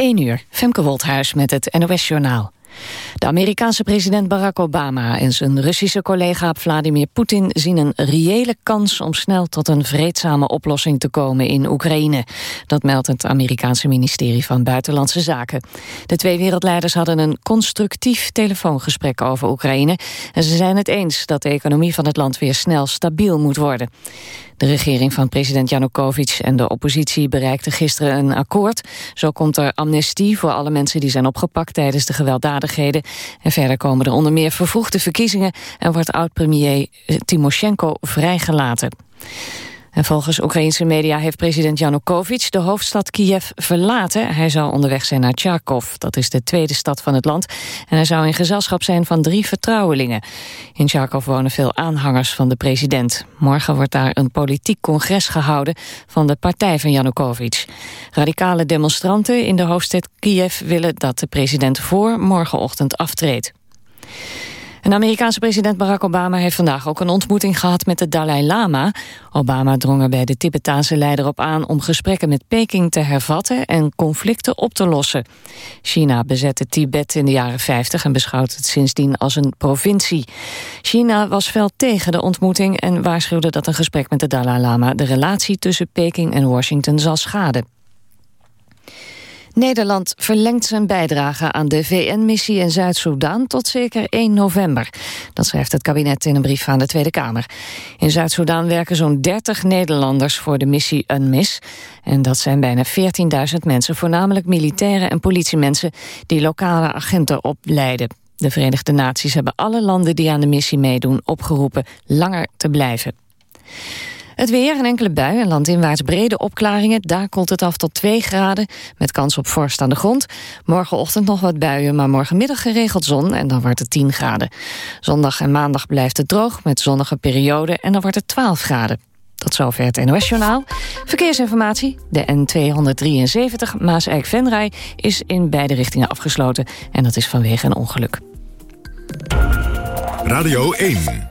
1 uur, Femke Wolthuis met het NOS-journaal. De Amerikaanse president Barack Obama en zijn Russische collega Vladimir Poetin zien een reële kans om snel tot een vreedzame oplossing te komen in Oekraïne. Dat meldt het Amerikaanse ministerie van Buitenlandse Zaken. De twee wereldleiders hadden een constructief telefoongesprek over Oekraïne en ze zijn het eens dat de economie van het land weer snel stabiel moet worden. De regering van president Janukovic en de oppositie bereikten gisteren een akkoord. Zo komt er amnestie voor alle mensen die zijn opgepakt tijdens de gewelddadigheden. En verder komen er onder meer vervroegde verkiezingen en wordt oud-premier Timoshenko vrijgelaten. En volgens Oekraïnse media heeft president Janukovic de hoofdstad Kiev verlaten. Hij zou onderweg zijn naar Tjarkov, dat is de tweede stad van het land. En hij zou in gezelschap zijn van drie vertrouwelingen. In Tjarkov wonen veel aanhangers van de president. Morgen wordt daar een politiek congres gehouden van de partij van Janukovic. Radicale demonstranten in de hoofdstad Kiev willen dat de president voor morgenochtend aftreedt. En de Amerikaanse president Barack Obama heeft vandaag ook een ontmoeting gehad met de Dalai Lama. Obama drong er bij de Tibetaanse leider op aan om gesprekken met Peking te hervatten en conflicten op te lossen. China bezette Tibet in de jaren 50 en beschouwt het sindsdien als een provincie. China was fel tegen de ontmoeting en waarschuwde dat een gesprek met de Dalai Lama de relatie tussen Peking en Washington zal schaden. Nederland verlengt zijn bijdrage aan de VN-missie in Zuid-Soedan tot zeker 1 november. Dat schrijft het kabinet in een brief aan de Tweede Kamer. In Zuid-Soedan werken zo'n 30 Nederlanders voor de missie UNMIS. En dat zijn bijna 14.000 mensen, voornamelijk militairen en politiemensen... die lokale agenten opleiden. De Verenigde Naties hebben alle landen die aan de missie meedoen opgeroepen langer te blijven. Het weer, een enkele bui en landinwaarts brede opklaringen. Daar komt het af tot 2 graden, met kans op vorst aan de grond. Morgenochtend nog wat buien, maar morgenmiddag geregeld zon... en dan wordt het 10 graden. Zondag en maandag blijft het droog, met zonnige perioden... en dan wordt het 12 graden. Tot zover het NOS-journaal. Verkeersinformatie. De N273 Maas-Eik-Venray is in beide richtingen afgesloten. En dat is vanwege een ongeluk. Radio 1.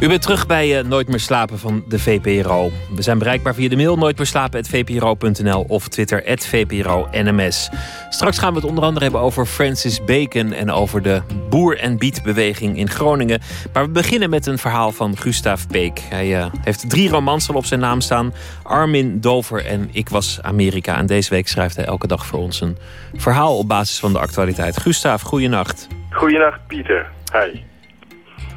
U bent terug bij uh, Nooit meer slapen van de VPRO. We zijn bereikbaar via de mail nooitmeerslapen.vpro.nl of Twitter @vpro_nms. Straks gaan we het onder andere hebben over Francis Bacon en over de boer- en bietbeweging in Groningen. Maar we beginnen met een verhaal van Gustav Peek. Hij uh, heeft drie romans al op zijn naam staan: Armin, Dover en Ik was Amerika. En deze week schrijft hij elke dag voor ons een verhaal op basis van de actualiteit. Gustav, goeienacht. Goeienacht, Pieter. Hi.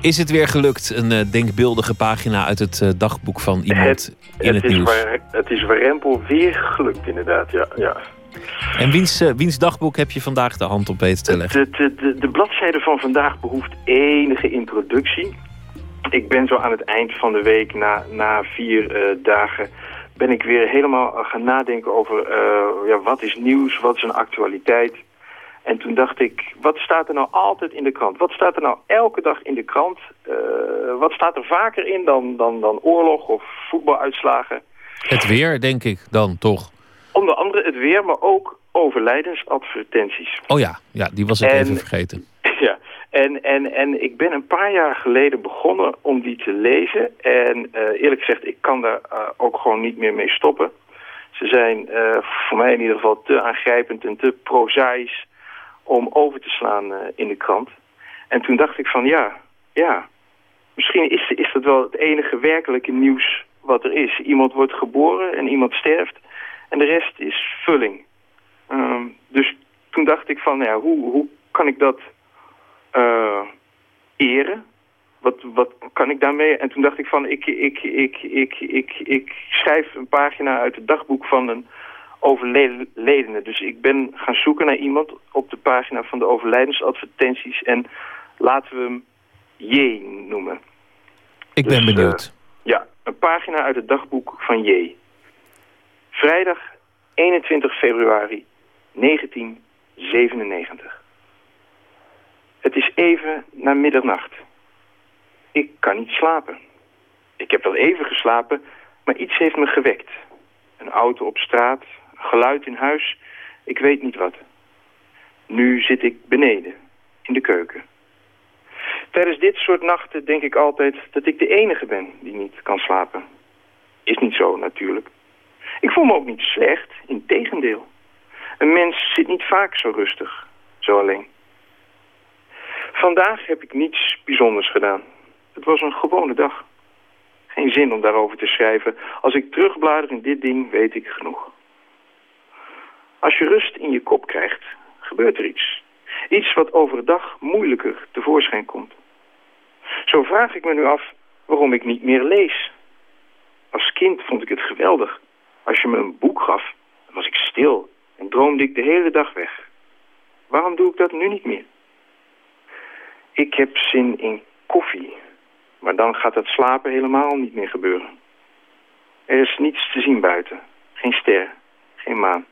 Is het weer gelukt, een uh, denkbeeldige pagina uit het uh, dagboek van iemand het, in het, het nieuws? Is waar, het is warempel weer gelukt, inderdaad, ja. ja. En wiens, uh, wiens dagboek heb je vandaag de hand op weten te leggen? De, de, de, de bladzijde van vandaag behoeft enige introductie. Ik ben zo aan het eind van de week, na, na vier dagen... ben ik weer helemaal gaan nadenken over ja, wat is nieuws, wat is een actualiteit... En toen dacht ik, wat staat er nou altijd in de krant? Wat staat er nou elke dag in de krant? Uh, wat staat er vaker in dan, dan, dan oorlog of voetbaluitslagen? Het weer, denk ik dan, toch? Onder andere het weer, maar ook overlijdensadvertenties. Oh ja, ja die was ik en, even vergeten. Ja, en, en, en ik ben een paar jaar geleden begonnen om die te lezen. En uh, eerlijk gezegd, ik kan daar uh, ook gewoon niet meer mee stoppen. Ze zijn voor mij in ieder geval te aangrijpend en te prozaïs om over te slaan uh, in de krant. En toen dacht ik van ja, ja, misschien is, is dat wel het enige werkelijke nieuws wat er is. Iemand wordt geboren en iemand sterft en de rest is vulling. Um, dus toen dacht ik van ja, hoe, hoe kan ik dat uh, eren? Wat, wat kan ik daarmee? En toen dacht ik van ik, ik, ik, ik, ik, ik schrijf een pagina uit het dagboek van een overledenen. Dus ik ben gaan zoeken naar iemand op de pagina van de overlijdensadvertenties en laten we hem J noemen. Ik ben dus, benieuwd. Uh, ja, een pagina uit het dagboek van J. Vrijdag 21 februari 1997. Het is even na middernacht. Ik kan niet slapen. Ik heb wel even geslapen, maar iets heeft me gewekt. Een auto op straat, geluid in huis, ik weet niet wat. Nu zit ik beneden, in de keuken. Tijdens dit soort nachten denk ik altijd dat ik de enige ben die niet kan slapen. Is niet zo natuurlijk. Ik voel me ook niet slecht, in tegendeel. Een mens zit niet vaak zo rustig, zo alleen. Vandaag heb ik niets bijzonders gedaan. Het was een gewone dag. Geen zin om daarover te schrijven. Als ik terugblader in dit ding, weet ik genoeg. Als je rust in je kop krijgt, gebeurt er iets. Iets wat overdag moeilijker tevoorschijn komt. Zo vraag ik me nu af waarom ik niet meer lees. Als kind vond ik het geweldig. Als je me een boek gaf, dan was ik stil en droomde ik de hele dag weg. Waarom doe ik dat nu niet meer? Ik heb zin in koffie, maar dan gaat het slapen helemaal niet meer gebeuren. Er is niets te zien buiten. Geen ster, geen maan.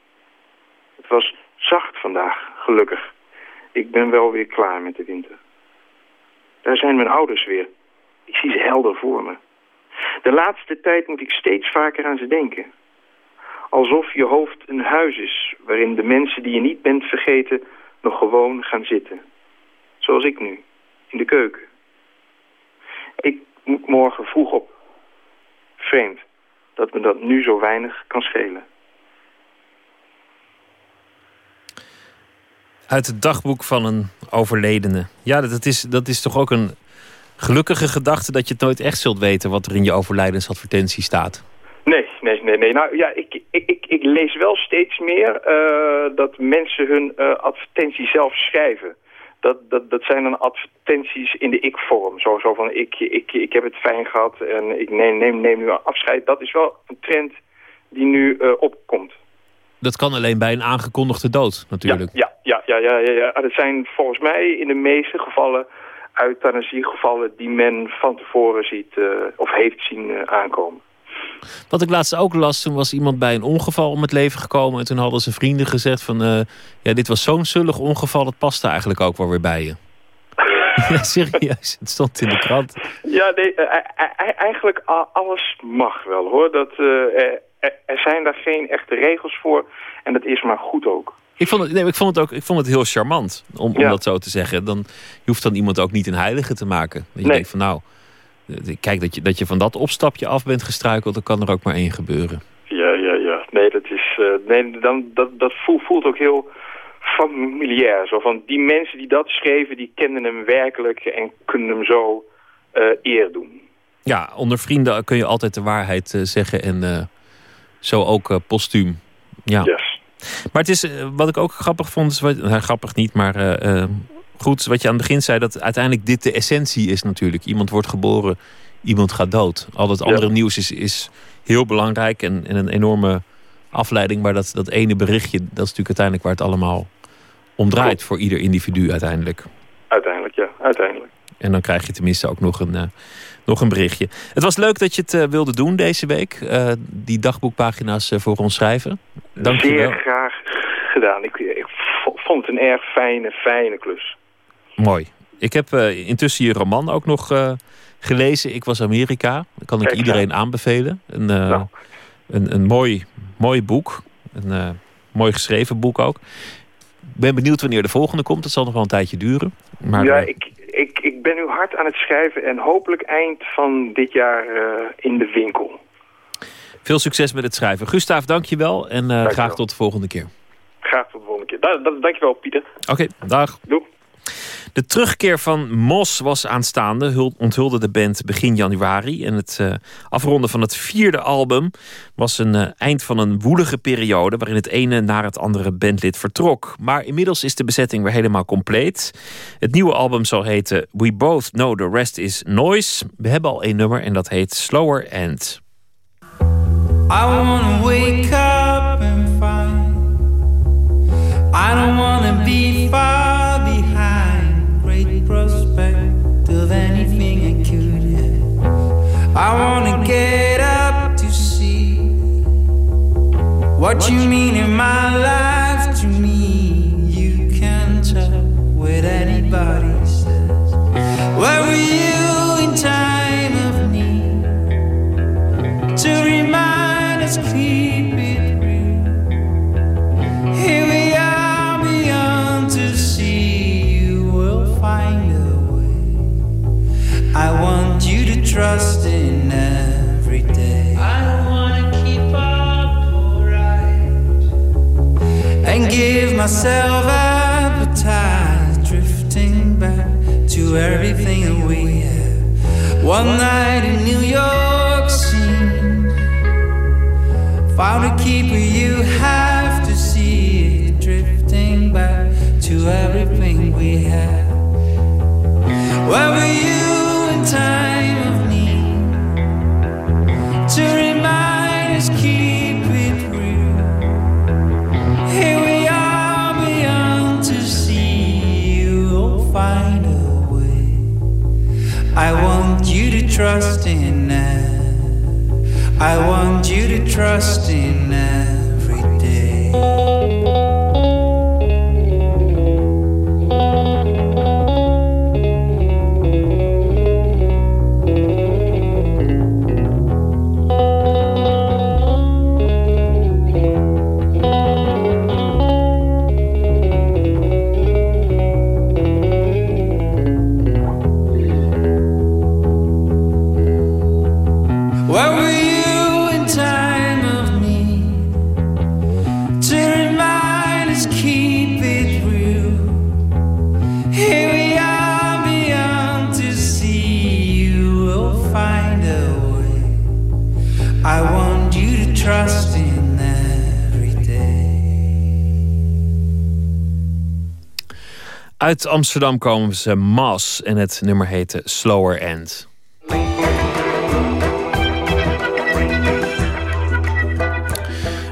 Het was zacht vandaag, gelukkig. Ik ben wel weer klaar met de winter. Daar zijn mijn ouders weer. Ik zie ze helder voor me. De laatste tijd moet ik steeds vaker aan ze denken. Alsof je hoofd een huis is waarin de mensen die je niet bent vergeten nog gewoon gaan zitten. Zoals ik nu, in de keuken. Ik moet morgen vroeg op. Vreemd dat me dat nu zo weinig kan schelen. Uit het dagboek van een overledene. Ja, dat is, dat is toch ook een gelukkige gedachte dat je het nooit echt zult weten wat er in je overlijdensadvertentie staat. Nee, nee, nee, nee. Nou ja, ik, ik, ik, lees wel steeds meer uh, dat mensen hun uh, advertentie zelf schrijven. Dat, dat, dat zijn dan advertenties in de ik-vorm. Zo, van ik, ik, ik heb het fijn gehad en ik neem, neem, neem nu afscheid. Dat is wel een trend die nu uh, opkomt. Dat kan alleen bij een aangekondigde dood natuurlijk. Ja, ja, ja, ja, ja, ja. Dat zijn volgens mij in de meeste gevallen euthanasiegevallen die men van tevoren ziet uh, of heeft zien uh, aankomen. Wat ik laatst ook las, toen was iemand bij een ongeval om het leven gekomen. En toen hadden zijn vrienden gezegd van... Uh, ja, dit was zo'n zullig ongeval, dat paste eigenlijk ook wel weer bij je. ja, serieus, het stond in de krant. Ja, nee, eigenlijk alles mag wel hoor. Dat, er, zijn daar geen echte regels voor. En dat is maar goed ook. Ik vond het, nee, ik vond het ook ik vond het heel charmant om, om dat zo te zeggen. Dan, je hoeft dan iemand ook niet een heilige te maken. Dat je nee. denkt van nou, kijk dat je, dat je van dat opstapje af bent gestruikeld, dan kan er ook maar één gebeuren. Ja, ja, ja. Nee, dat, is, uh, nee, dan, dat, dat voelt, voelt ook heel familiair. Zo van die mensen die dat schreven, die kenden hem werkelijk en kunnen hem zo uh, eer doen. Ja, onder vrienden kun je altijd de waarheid uh, zeggen en zo ook postuum. Ja. Yes. Maar het is, wat ik ook grappig vond, is wat, nou, grappig niet, maar uh, goed, wat je aan het begin zei, dat uiteindelijk dit de essentie is natuurlijk. Iemand wordt geboren, iemand gaat dood. Al het andere ja. nieuws is, is heel belangrijk en, en, een enorme afleiding. Maar dat, dat ene berichtje, dat is natuurlijk uiteindelijk waar het allemaal om draait voor ieder individu uiteindelijk. Uiteindelijk, ja, uiteindelijk. En dan krijg je tenminste ook nog een, uh, nog een berichtje. Het was leuk dat je het uh, wilde doen deze week. Uh, die dagboekpagina's voor ons schrijven. Dank Zeer je wel. graag gedaan. Ik, ik, vond het een erg fijne, fijne klus. Mooi. Ik heb intussen je roman ook nog gelezen. Ik was Amerika. Dat kan ik iedereen aanbevelen. Een, nou. een, een mooi, mooi boek. Een mooi geschreven boek ook. Ik ben benieuwd wanneer de volgende komt. Dat zal nog wel een tijdje duren. Maar, ja, ik, ik, ben nu hard aan het schrijven en hopelijk eind van dit jaar uh, in de winkel. Veel succes met het schrijven. Gustav, dank je wel en uh, graag tot de volgende keer. Graag tot de volgende keer. Da da dank je wel, Pieter. Oké, okay, dag. Doei. De terugkeer van Mos was aanstaande, onthulde de band begin januari. En het uh, afronden van het vierde album was een uh, eind van een woelige periode... waarin het ene naar het andere bandlid vertrok. Maar inmiddels is de bezetting weer helemaal compleet. Het nieuwe album zal heten We Both Know The Rest Is Noise. We hebben al één nummer en dat heet Slower End. I wanna wake up and find I don't wanna be far I wanna get up to see what you mean in my life to me. You can tell what anybody says. Where were you in time of need to remind us? Keep it real. Here we are beyond to see. You will find a way. I want you to trust in. Myself appetite, drifting back to everything that we had. One night in New York City, found a keeper you have to see drifting back to everything we had. Where were you in time trust in that. I want you to trust in every Uit Amsterdam komen ze Mas en het nummer heette Slower End.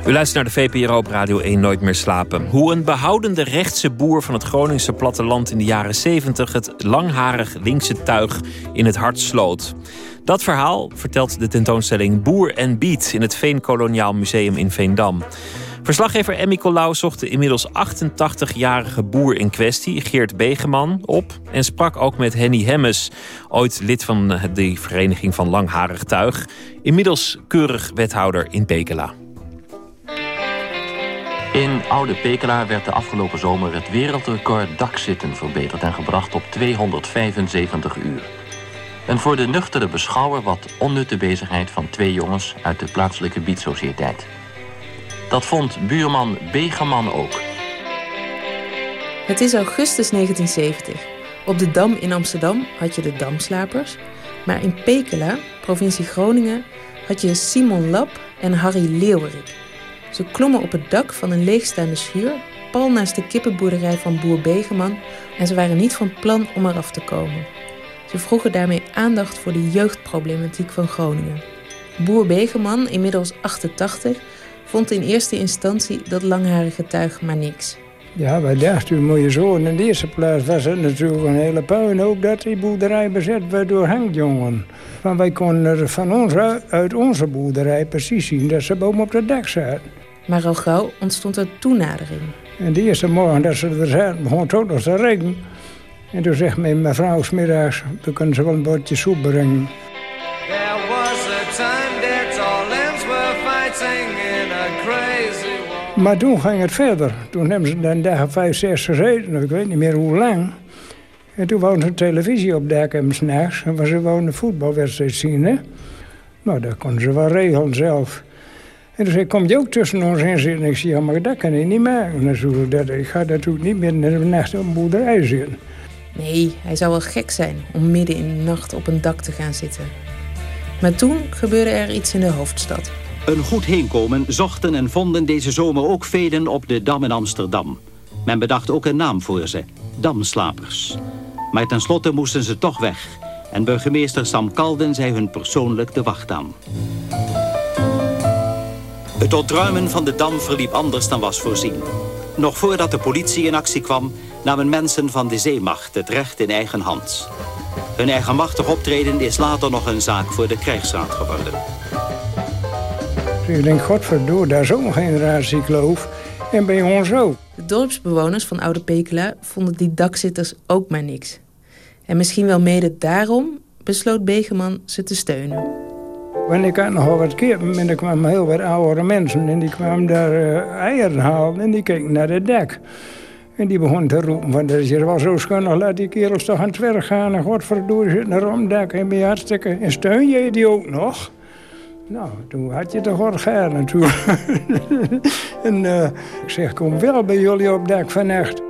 U luistert naar de VPRO op Radio 1 Nooit meer slapen. Hoe een behoudende rechtse boer van het Groningse platteland in de jaren 70 het langharig linkse tuig in het hart sloot. Dat verhaal vertelt de tentoonstelling Boer en Beat in het Veenkoloniaal Museum in Veendam. Verslaggever Emmy Colau zocht de inmiddels 88-jarige boer in kwestie, Geert Begeman, op. En sprak ook met Henny Hemmes, ooit lid van de Vereniging van Langharig Tuig. Inmiddels keurig wethouder in Pekela. In Oude Pekela werd de afgelopen zomer het wereldrecord dakzitten verbeterd en gebracht op 275 uur. Een voor de nuchtere beschouwer wat onnutte bezigheid van twee jongens uit de plaatselijke bietsociëteit. Dat vond buurman Begeman ook. Het is augustus 1970. Op de Dam in Amsterdam had je de Damslapers. Maar in Pekela, provincie Groningen, had je Simon Lap en Harry Leeuwerik. Ze klommen op het dak van een leegstaande schuur, pal naast de kippenboerderij van boer Begeman, en ze waren niet van plan om eraf te komen. Ze vroegen daarmee aandacht voor de jeugdproblematiek van Groningen. Boer Begeman, inmiddels 88, vond in eerste instantie dat langharige tuig maar niks. Ja, wij dachten, moet je zo. In de eerste plaats was het natuurlijk een hele puinhoop dat die boerderij bezet werd door hangjongen. Want wij konden er van ons uit, onze boerderij precies zien dat ze boven op het dak zaten. Maar al gauw ontstond er toenadering. En de eerste morgen dat ze er zaten, begon het ook nog te regenen. En toen zegt mijn mevrouw smiddags, we kunnen ze wel een bordje soep brengen. Maar toen ging het verder. Toen hebben ze een dag of vijf, zes gezeten, ik weet niet meer hoe lang. En toen wou ze televisie opdekken s'nachts. En ze wou een voetbalwedstrijd zien, hè. Nou, dat konden ze wel regelen zelf. En toen zei kom je ook tussen ons in zitten? Ik zei, ja, maar dat kan ik niet. Natuurlijk. Dat, ik ga natuurlijk niet midden in de nacht op een boerderij zitten. Nee, hij zou wel gek zijn om midden in de nacht op een dak te gaan zitten. Maar toen gebeurde er iets in de hoofdstad. Een goed heenkomen zochten en vonden deze zomer ook velen op de Dam in Amsterdam. Men bedacht ook een naam voor ze, Damslapers. Maar tenslotte moesten ze toch weg. En burgemeester Sam Kalden zei hun persoonlijk de wacht aan. Het ontruimen van de Dam verliep anders dan was voorzien. Nog voordat de politie in actie kwam, namen mensen van de zeemacht het recht in eigen hand. Hun eigenmachtig optreden is later nog een zaak voor de krijgsraad geworden. Dus ik denk, godverdomme, daar is ook een generatiekloof. En bij ons ook. De dorpsbewoners van Oude Pekela vonden die dakzitters ook maar niks. En misschien wel mede daarom besloot Begeman ze te steunen. Want ik had nogal wat kippen en er kwamen heel wat oudere mensen. En die kwamen daar eh, eieren halen en die keken naar het dek. En die begon te roepen van, dat is hier wel zo schunnig, laat die kerels toch aan het werk gaan. En godverdomme, zit naar om dak en ben je hartstikke... En steun jij die ook nog? Nou, toen had je toch gaar natuurlijk. en uh, ik zeg, kom wel bij jullie op dak vannacht.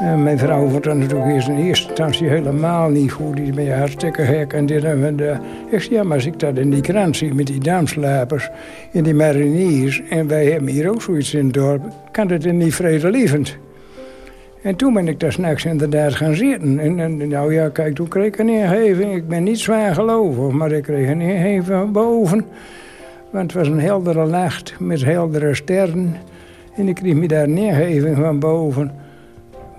En mijn vrouw dat natuurlijk in eerste instantie helemaal niet goed. Die ben je hartstikke gek en dit en dat. Ik zeg, ja, maar als ik dat in die krant zie met die damslapers en die mariniers... en wij hebben hier ook zoiets in het dorp, kan het er niet vredelievend. En toen ben ik daar s'nachts inderdaad gaan zitten. En, en, nou ja, kijk, toen kreeg ik een ingeving. Ik ben niet zwaar gelovig, maar ik kreeg een ingeving boven. Want het was een heldere nacht met heldere sterren. En ik kreeg me daar een ingeving van boven.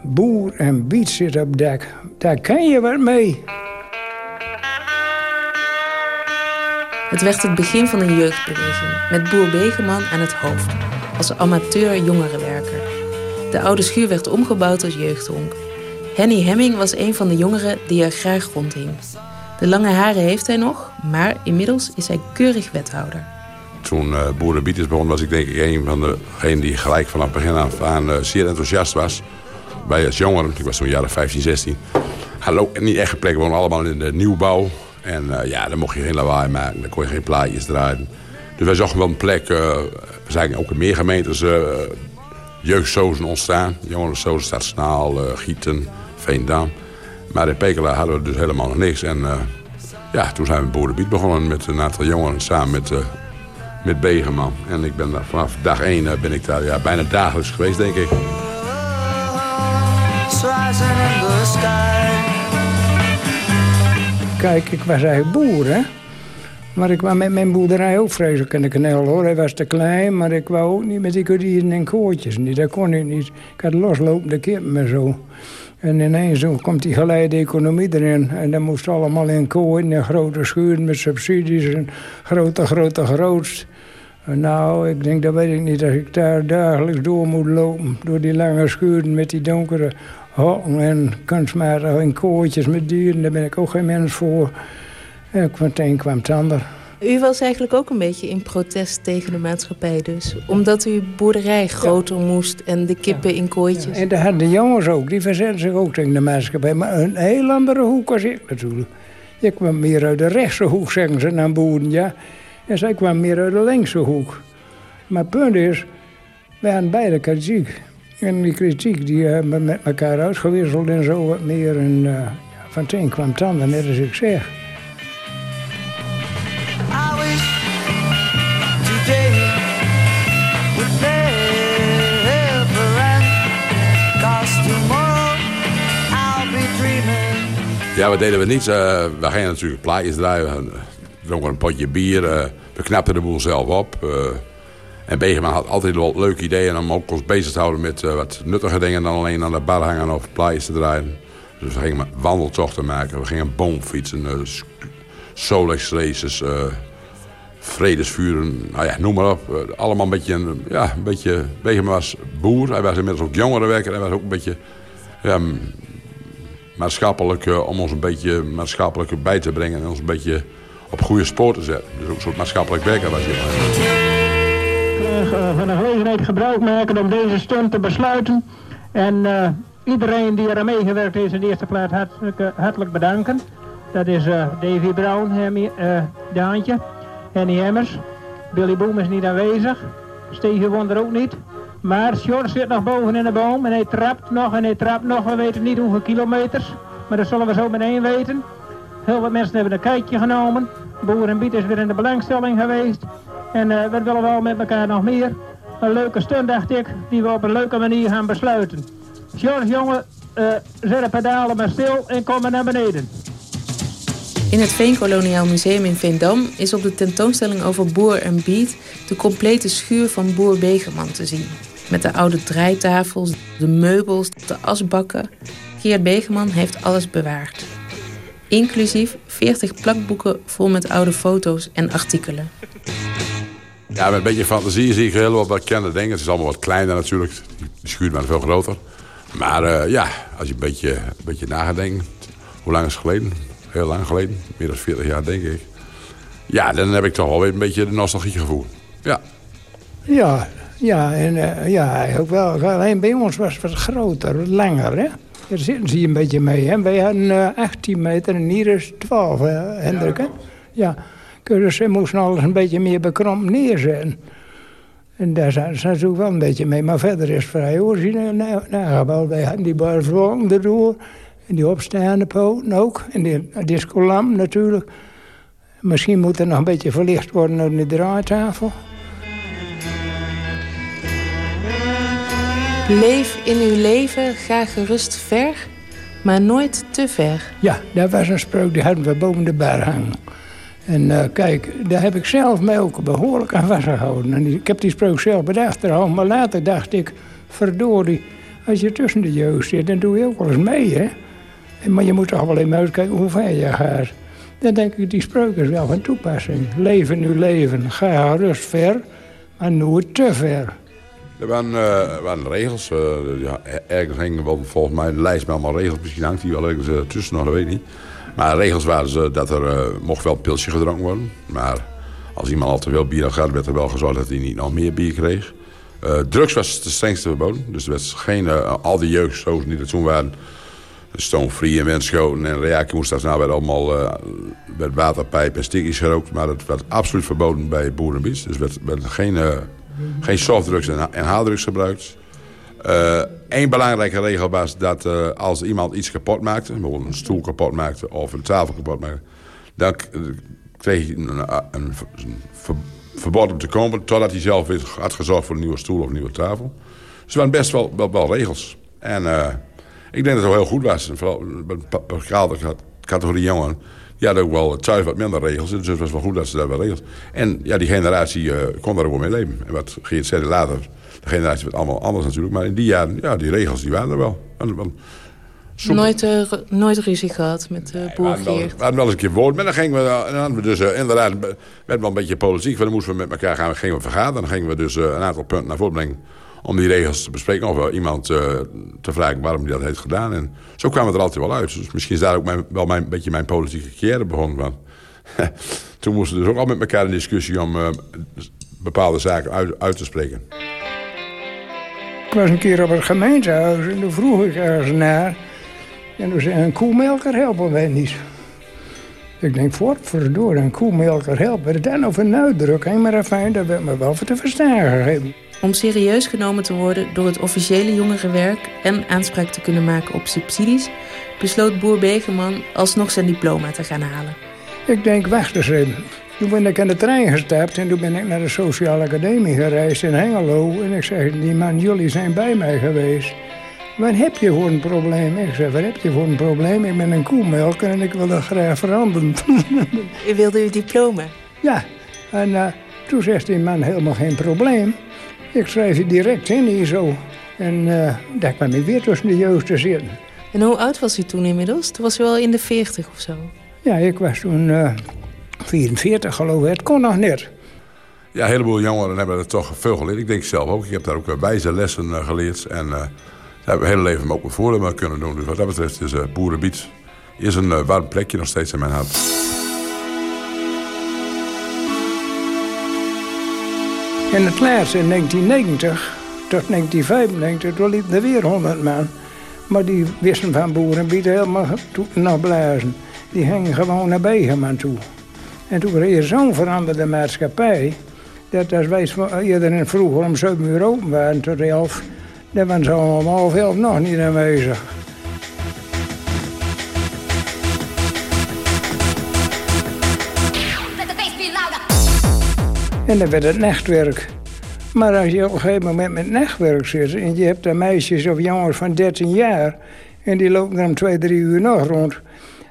Boer en biet zit op dek. Daar kan je wat mee. Het werd het begin van een jeugdbeweging... met boer Begeman aan het hoofd. Als amateur jongerenwerker. De oude schuur werd omgebouwd als jeugdhonk. Henny Hemming was een van de jongeren die er graag rondhing. De lange haren heeft hij nog, maar inmiddels is hij keurig wethouder. Toen uh, Boerenbieters begon was ik denk ik een van degenen die gelijk vanaf het begin af aan uh, zeer enthousiast was. Wij als jongeren, ik was toen jaren 15, 16, hadden ook niet echt geplekt. We woonden allemaal in de nieuwbouw. En uh, ja, dan mocht je geen lawaai maken, dan kon je geen plaatjes draaien. Dus wij zochten wel een plek, we zijn ook in meer gemeentes jeugdsozen ontstaan. Jongerensozen staat Snaal, uh, Gieten, Veendam. Maar in Pekela hadden we dus helemaal nog niks. En uh, ja, toen zijn we Boerenbiet begonnen met een aantal jongeren samen met, uh, met Begeman. En ik ben daar, vanaf dag één ben ik daar ja, bijna dagelijks geweest, denk ik. Kijk, ik was eigenlijk boer, hè. Maar ik kwam met mijn boerderij ook vreselijk in de knel hoor. Hij was te klein, maar ik wou ook niet met die kudieren en koortjes niet. Dat kon ik niet. Ik had loslopende kippen en zo. En ineens komt die geleide economie erin. En dat moest allemaal in kooien en grote schuren met subsidies en grote, grote, grootst. nou, ik denk, dat weet ik niet, dat ik daar dagelijks door moet lopen. Door die lange schuren met die donkere hokken en kunstmatig in koortjes met dieren. Daar ben ik ook geen mens voor. Ja, kwam het een, kwam het ander. U was eigenlijk ook een beetje in protest tegen de maatschappij dus. Omdat uw boerderij groter moest en de kippen in kooitjes. En daar hadden de jongens ook. Die verzetten zich ook tegen de maatschappij. Maar een heel andere hoek als ik natuurlijk. Ik kwam meer uit de rechtse hoek, zeggen ze naar boeren, ja. En zij kwam meer uit de linkse hoek. Maar het punt is, wij hadden beide kritiek. En die kritiek die hebben we met elkaar uitgewisseld en zo wat meer. En uh, van het een kwam het ander, net als ik zeg. Ja, wat deden we niet? Uh, we gingen natuurlijk plaatjes draaien. We dronken een potje bier. Uh, we knapten de boel zelf op. Uh, en Begeman had altijd wel leuke ideeën om ook ons bezig te houden met wat nuttige dingen dan alleen aan de bar hangen of plaatjes te draaien. Dus we gingen wandeltochten maken. We gingen boomfietsen, Solex races, vredesvuren, nou ja, noem maar op. allemaal een beetje, een, ja, een beetje... Begeman was boer, hij was inmiddels ook jongerenwerker. Hij was ook een beetje... maatschappelijk, om ons een beetje maatschappelijk bij te brengen en ons een beetje op goede spoor te zetten. Dus ook een soort maatschappelijk werker was je. Uh, van de gelegenheid gebruik maken om deze stund te besluiten. En uh, iedereen die er aan meegewerkt heeft in de eerste plaats hartelijk, hartelijk bedanken. Dat is Davy Brown, Hemi, Daantje, Henny Emmers. Billy Boom is niet aanwezig. Steve Wonder ook niet. Maar Sjors zit nog boven in de boom en hij trapt nog en hij trapt nog. We weten niet hoeveel kilometers, maar dat zullen we zo meteen weten. Heel wat mensen hebben een kijkje genomen. Boer en Biet is weer in de belangstelling geweest. En uh, we willen wel met elkaar nog meer. Een leuke stund, dacht ik, die we op een leuke manier gaan besluiten. Sjors, jongen, uh, zet de pedalen maar stil en kom maar naar beneden. In het Veenkoloniaal Museum in Veendam is op de tentoonstelling over Boer en Beat de complete schuur van Boer Begerman te zien. Met de oude draaitafels, de meubels, de asbakken. Geert Begeman heeft alles bewaard. Inclusief 40 plakboeken vol met oude foto's en artikelen. Ja, met een beetje fantasie zie ik heel wat bekende dingen. Het is allemaal wat kleiner natuurlijk. De schuur maar veel groter. Maar uh, ja, als je een beetje, een beetje nagedenkt. Hoe lang is het geleden? Heel lang geleden. Meer dan 40 jaar denk ik. Ja, dan heb ik toch wel weer een beetje de nostalgie gevoel. Ja. Ja, ja, en uh, ja, ook wel. Alleen bij ons was het wat groter, wat langer, hè. Daar zitten ze een beetje mee, hè. Wij hadden uh, 18 meter en hier is 12, hè, Hendrik, hè? Ja, dus ze moesten alles een beetje meer bekrompen neerzetten. En daar zijn ze natuurlijk wel een beetje mee. Maar verder is het vrij origineel nagebouwd. Wij hadden die barvlokken erdoor. En die opstaande poten ook. En die discolamp natuurlijk. Misschien moet er nog een beetje verlicht worden op de draaitafel. Leef in uw leven, ga gerust ver, maar nooit te ver. Ja, dat was een spreuk, die hadden we boven de bar hangen. En uh, kijk, daar heb ik zelf mij ook behoorlijk aan vastgehouden. En ik heb die spreuk zelf bedacht maar later dacht ik... verdorie, als je tussen de jeugd zit, dan doe je ook wel eens mee, hè? Maar je moet toch wel even uitkijken hoe ver je gaat. Dan denk ik, die spreuk is wel van toepassing. Leven nu leven, ga rust ver, maar nooit te ver. Er waren, regels. Uh, ja, ergens hingen volgens mij een lijst met allemaal regels. Misschien hangt die wel ergens uh, tussen nog, dat weet ik niet. Maar regels waren ze dat er mocht wel pilsje gedronken worden. Maar als iemand al te veel bier had gehad, werd er wel gezorgd dat hij niet nog meer bier kreeg. drugs was het strengste verboden. Dus er werd geen, al die jeugdshows die er toen waren... Stone Free en Wenschoten en Reakie moest nou werd allemaal uh, werd waterpijp en stickies gerookt. Maar dat werd absoluut verboden bij Boerenbies. Dus werd, werd geen geen softdrugs en, harddrugs gebruikt. Eén eh, belangrijke regel was dat uh, als iemand iets kapot maakte... bijvoorbeeld een stoel kapot maakte of een tafel kapot maakte... dan kreeg hij een, verbod om te komen... totdat hij zelf weer had gezorgd voor een nieuwe stoel of een nieuwe tafel. Dus er waren best wel, wel, regels. En ik denk dat het wel heel goed was. Vooral een bepaalde categorie jongen die hadden ook wel thuis wat minder regels. Dus het was wel goed dat ze daar wel regels. En ja, die generatie uh, kon daar ook wel mee leven. En wat Geert zei later, de generatie werd allemaal anders natuurlijk. Maar in die jaren, ja, die regels die waren er wel. Nooit, uh, nooit ruzie gehad met de uh, boer We hadden wel eens een keer woord, maar dan gingen we, dan hadden we dus uh, inderdaad, werd wel een beetje politiek. Dan moesten we met elkaar gaan, gingen we vergaderen. Dan gingen we dus een aantal punten naar voren brengen om die regels te bespreken. Of iemand uh, te vragen waarom hij dat heeft gedaan. En zo kwam het er altijd wel uit. Dus misschien is daar ook wel mijn, een beetje mijn politieke carrière begonnen. Want, toen moesten we dus ook al met elkaar in discussie om uh, bepaalde zaken uit, uit, te spreken. Ik was een keer op het gemeentehuis en toen vroeg ik ergens naar. En toen zei een koemelker helpen wij niet. Ik denk, voor verdoor, een koemelker helpen. Dan over een uitdrukking, maar fijn, dat werd me wel voor te verstaan gegeven. Om serieus genomen te worden door het officiële jongerenwerk... en aanspraak te kunnen maken op subsidies... besloot boer Begeman alsnog zijn diploma te gaan halen. Ik denk, wacht eens even. Toen ben ik in de trein gestapt en toen ben ik naar de Sociale Academie gereisd in Hengelo. En ik zeg, die man, jullie zijn bij mij geweest. Wat heb je voor een probleem? Ik zeg, wat heb je voor een probleem? Ik ben een koemelker en ik wil dat graag veranderen. U wilde uw diploma? Ja, en uh, toen zegt die man, helemaal geen probleem. Ik schreef je direct in hier zo. En uh, daar kwam ik weer tussen de jeugd te zitten. En hoe oud was u toen inmiddels? Toen was u wel in de 40 of zo? Ja, ik was toen uh, 44 geloof ik. Het kon nog net. Ja, een heleboel jongeren hebben er toch veel geleerd. Ik denk zelf ook. Ik heb daar ook wijze lessen geleerd. En uh, daar hebben we hele leven ook met voordeel kunnen doen. Dus wat dat betreft is uh, Boerenbiet is een warm plekje nog steeds in mijn hart. In het laatste, in 1990 tot 1995, toen liep er weer 100 man. Maar die wisten van boerenbieden helemaal nog blazen. Die gingen gewoon naar Begeman toe. En toen kreeg zo'n veranderde maatschappij... dat als wij iedereen vroeger om 7 uur open waren tot 11... dan waren ze om half nog niet aanwezig. En dan werd het nachtwerk. Maar als je op een gegeven moment met nachtwerk zit... en je hebt dan meisjes of jongens van 13 jaar... en die lopen dan twee, drie uur nog rond...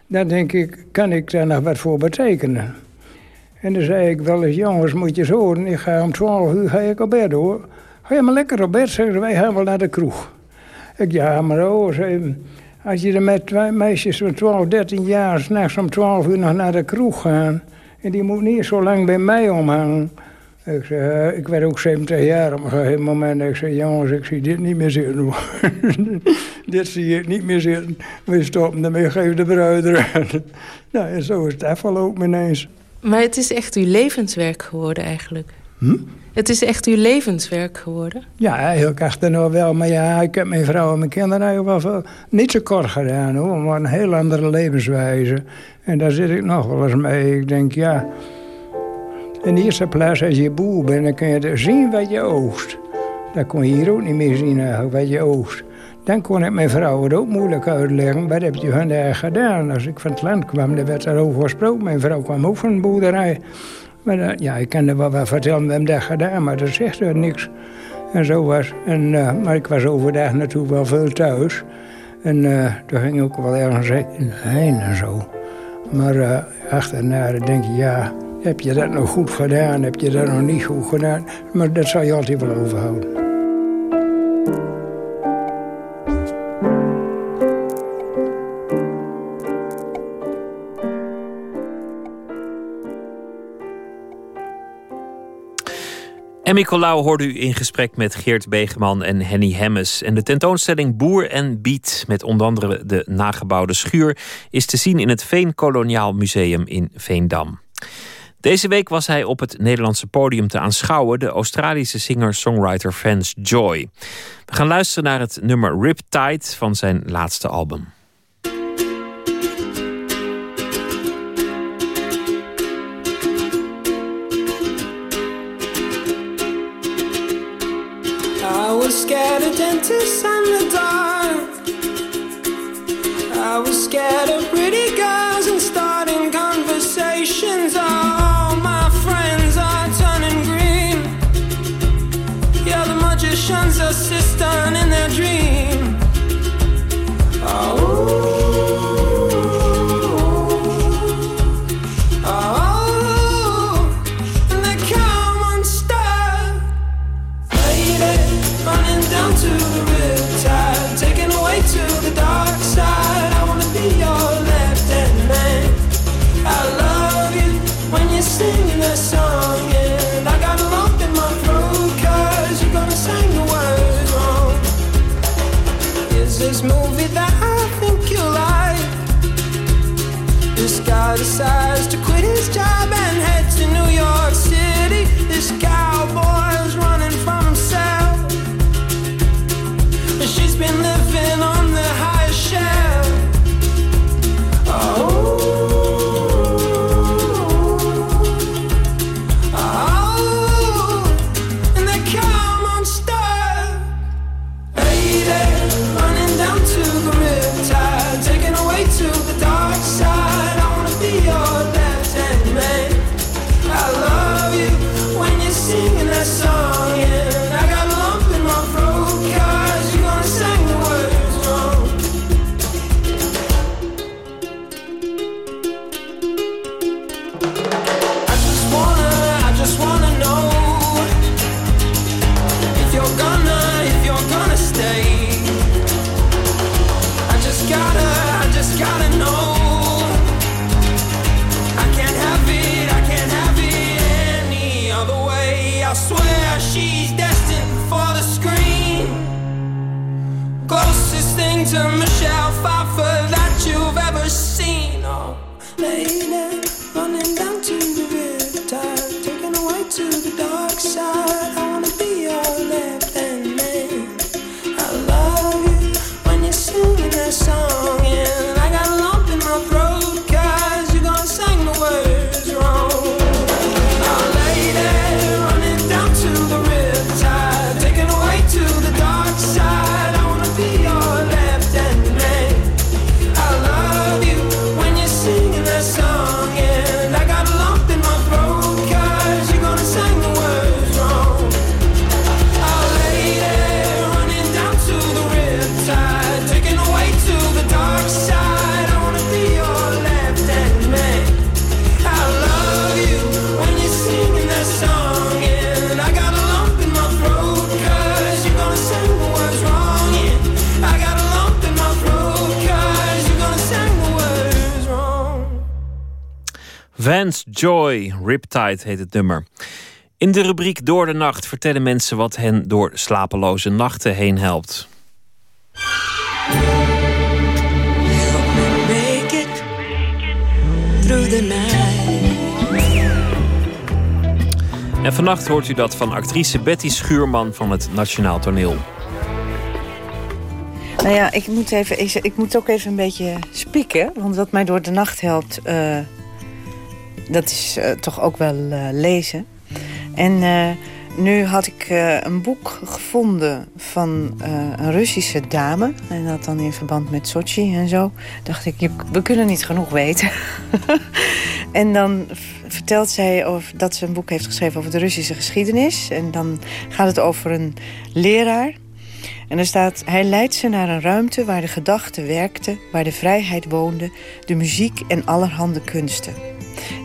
dan denk ik, kan ik daar nog wat voor betekenen? En dan zei ik wel eens, jongens, moet je eens horen... ik ga om 12 uur ga ik op bed, hoor. Ga je maar lekker op bed, zeggen wij gaan wel naar de kroeg. Ik, ja, maar oh, als je er met twee meisjes van 12, 13 jaar... s'nachts om 12 uur nog naar de kroeg gaan... En die moet niet zo lang bij mij omhangen. Ik, zei, ik werd ook 70 jaar op een gegeven moment. Ik zei, jongens, ik zie dit niet meer zitten. dit zie ik niet meer zitten. We stoppen ermee, geef de bruideren. nou, en zo is het afgelopen ineens. Maar het is echt uw levenswerk geworden eigenlijk. Hm? Het is echt uw levenswerk geworden? Ja, eigenlijk achter nou wel. Maar ja, ik heb mijn vrouw en mijn kinderen eigenlijk wel veel, niet zo kort gedaan hoor. Maar een heel andere levenswijze. En daar zit ik nog wel eens mee. Ik denk, ja... In de eerste plaats, als je boer bent, dan kun je zien wat je oogst. Dat kon je hier ook niet meer zien wat je oogst. Dan kon ik mijn vrouw het ook moeilijk uitleggen. Wat heb je vandaag gedaan? Als ik van het land kwam, dan werd erover gesproken. Mijn vrouw kwam ook van een boerderij. Maar uh, ja, ik kan er wel wat vertellen, we hebben dat gedaan, maar dat zegt er niks. En zo was. En, uh, maar ik was overdag natuurlijk wel veel thuis. En uh, toen ging ik ook wel ergens heen en zo. Maar achterna denk je, ja, heb je dat nog goed gedaan? Heb je dat nog niet goed gedaan? Maar dat zal je altijd wel overhouden. En Colau hoorde u in gesprek met Geert Begeman en Henny Hemmes. En de tentoonstelling Boer en Biet, met onder andere de nagebouwde schuur, is te zien in het Veenkoloniaal Museum in Veendam. Deze week was hij op het Nederlandse podium te aanschouwen, de Australische singer-songwriter Vance Joy. We gaan luisteren naar het nummer Riptide van zijn laatste album. Of and the dark. I was scared of Riptide heet het nummer. In de rubriek Door de Nacht vertellen mensen wat hen door slapeloze nachten heen helpt. En vannacht hoort u dat van actrice Betty Schuurman van het Nationaal Toneel. Nou ja, ik moet, even, ik, ik moet ook even een beetje spieken. Want wat mij door de nacht helpt, eh, dat is eh, toch ook wel eh, lezen. En nu had ik een boek gevonden van een Russische dame. En dat dan in verband met Sochi en zo. Dacht ik, we kunnen niet genoeg weten. en dan vertelt zij over, dat ze een boek heeft geschreven over de Russische geschiedenis. En dan gaat het over een leraar en er staat, hij leidt ze naar een ruimte waar de gedachte werkte, waar de vrijheid woonde, de muziek en allerhande kunsten.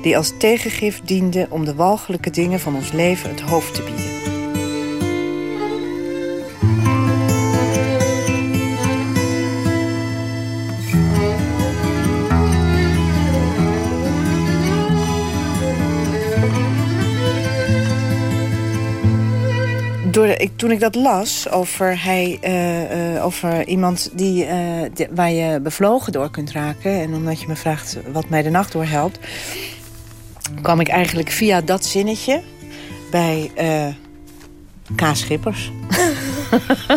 Die als tegengif diende om de walgelijke dingen van ons leven het hoofd te bieden. Ik, toen ik dat las over, hij, uh, uh, over iemand die, uh, die, waar je bevlogen door kunt raken... en omdat je me vraagt wat mij de nacht door helpt... kwam ik eigenlijk via dat zinnetje bij Kaas Schippers.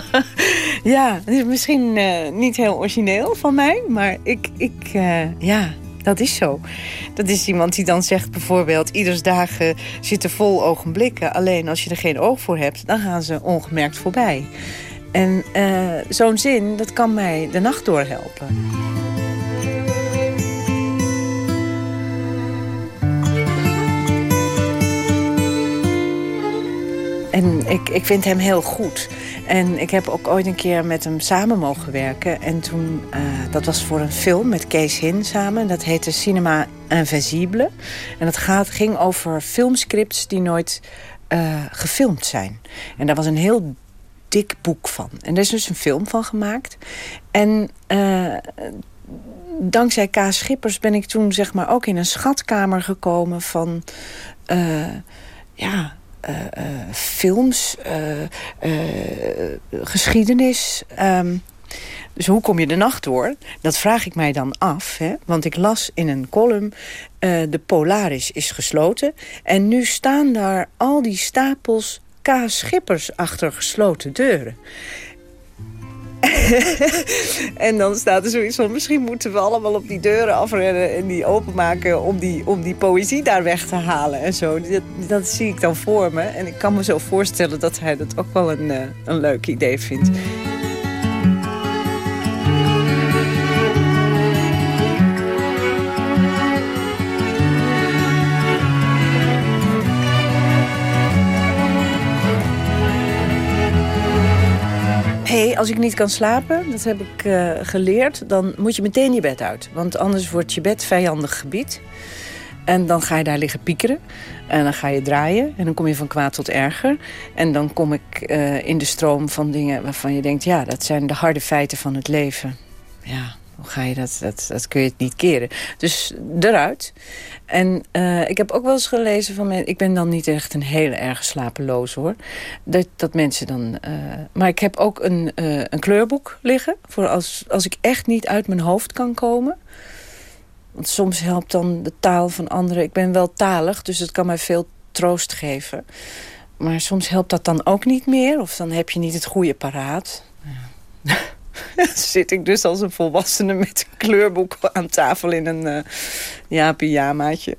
ja, misschien niet heel origineel van mij... maar ik, ik ja, dat is zo. Dat is iemand die dan zegt bijvoorbeeld... ieders dagen zitten vol ogenblikken. Alleen als je er geen oog voor hebt, dan gaan ze ongemerkt voorbij. En uh, zo'n zin, dat kan mij de nacht doorhelpen. Ik, ik vind hem heel goed. En ik heb ook ooit een keer met hem samen mogen werken. En toen, uh, dat was voor een film met Kees Hin samen. Dat heette Cinema Invisible. En dat gaat, ging over filmscripts die nooit uh, gefilmd zijn. En daar was een heel dik boek van. En daar is dus een film van gemaakt. En uh, dankzij K. Schippers ben ik toen zeg maar ook in een schatkamer gekomen van... Ja, uh, films, uh, geschiedenis. Um, dus hoe kom je de nacht door? Dat vraag ik mij dan af. Hè? Want ik las in een column... de Polaris is gesloten. En nu staan daar al die stapels K. Schippers achter gesloten deuren. en dan staat er zoiets van... misschien moeten we allemaal op die deuren afrennen en die openmaken... om die, om die poëzie daar weg te halen en zo. Dat, dat zie ik dan voor me. En ik kan me zo voorstellen dat hij dat ook wel een, een leuk idee vindt. Als ik niet kan slapen, dat heb ik uh, geleerd... dan moet je meteen je bed uit. Want anders wordt je bed vijandig gebied. En dan ga je daar liggen piekeren. En dan ga je draaien. En dan kom je van kwaad tot erger. En dan kom ik uh, in de stroom van dingen waarvan je denkt... ja, dat zijn de harde feiten van het leven. Ja, ga je dat, dat, dat kun je het niet keren. Dus eruit. En uh, ik heb ook wel eens gelezen van... ik ben dan niet echt een hele erg slapeloos hoor. Dat, dat mensen dan... Uh, maar ik heb ook een, uh, een kleurboek liggen. Voor als, als ik echt niet uit mijn hoofd kan komen. Want soms helpt dan de taal van anderen. Ik ben wel talig, dus het kan mij veel troost geven. Maar soms helpt dat dan ook niet meer. Of dan heb je niet het goede paraat. Ja. zit ik dus als een volwassene met een kleurboek aan tafel in een uh, ja, pyjamaatje.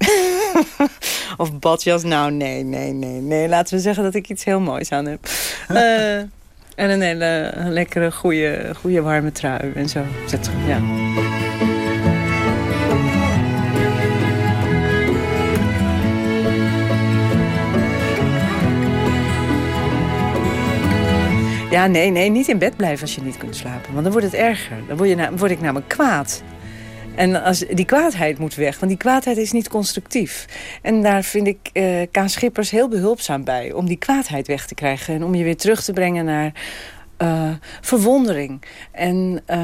of badjas. Nou, nee, nee, nee, nee. Laten we zeggen dat ik iets heel moois aan heb. Uh, en een hele lekkere, goede, goede warme trui en zo. Ja. Ja, nee, nee, niet in bed blijven als je niet kunt slapen. Want dan wordt het erger. Dan word, je na, word ik namelijk kwaad. En als, die kwaadheid moet weg, want die kwaadheid is niet constructief. En daar vind ik uh. Schippers heel behulpzaam bij... om die kwaadheid weg te krijgen en om je weer terug te brengen naar uh, verwondering en uh,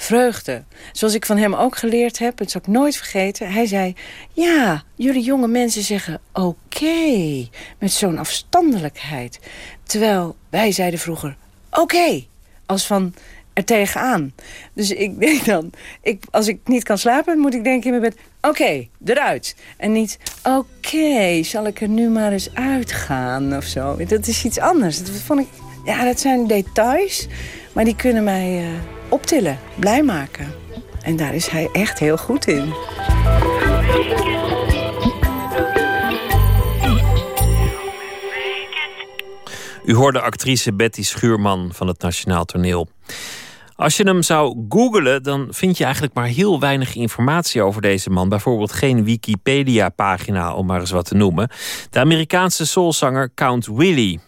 vreugde. Zoals ik van hem ook geleerd heb, het zal ik nooit vergeten. Hij zei, ja, jullie jonge mensen zeggen oké, met zo'n afstandelijkheid. Terwijl wij zeiden vroeger, oké, als van er tegenaan. Dus ik denk dan, ik, als ik niet kan slapen, moet ik denken in mijn bed... oké, eruit. En niet, oké, zal ik er nu maar eens uitgaan of zo. Dat is iets anders. Dat vond ik, ja, dat zijn details, maar die kunnen mij uh, optillen, blij maken. En daar is hij echt heel goed in. U hoorde actrice Betty Schuurman van het Nationaal Toneel. Als je hem zou googlen, dan vind je eigenlijk maar heel weinig informatie over deze man. Bijvoorbeeld geen Wikipedia-pagina, om maar eens wat te noemen. De Amerikaanse soulzanger Count Willie.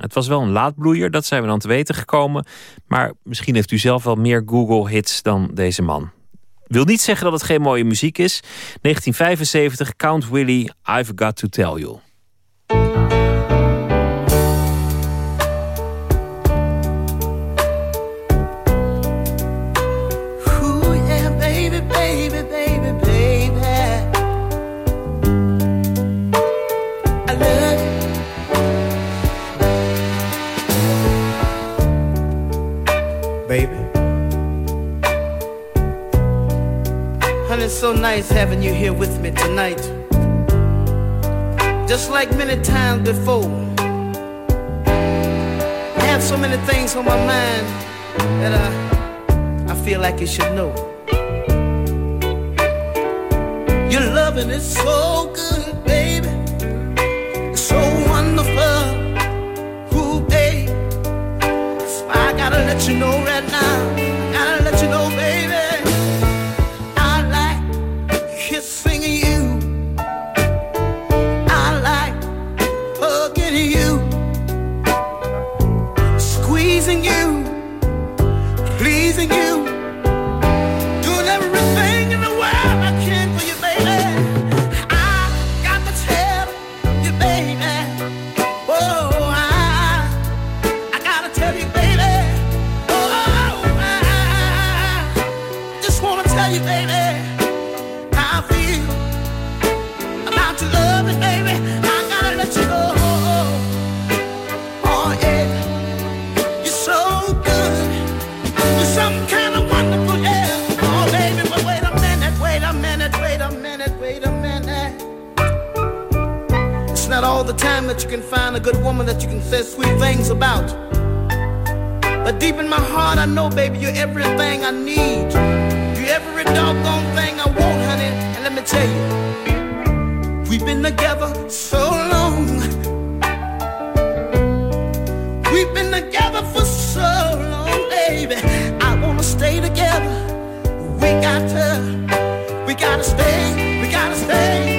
Het was wel een laadbloeier, dat zijn we dan te weten gekomen. Maar misschien heeft u zelf wel meer Google-hits dan deze man. Wil niet zeggen dat het geen mooie muziek is. 1975, Count Willie, I've Got to Tell You. So nice having you here with me tonight. Just like many times before, I have so many things on my mind that I, I feel like you should know. Your loving is so good, baby. It's so wonderful. Ooh, babe. So I gotta let you know right you can find a good woman that you can say sweet things about. But deep in my heart, I know, baby, you're everything I need. You're every doggone thing I want, honey. And let me tell you, we've been together so long. We've been together for so long, baby. I wanna stay together. We got to, we gotta stay, we gotta stay.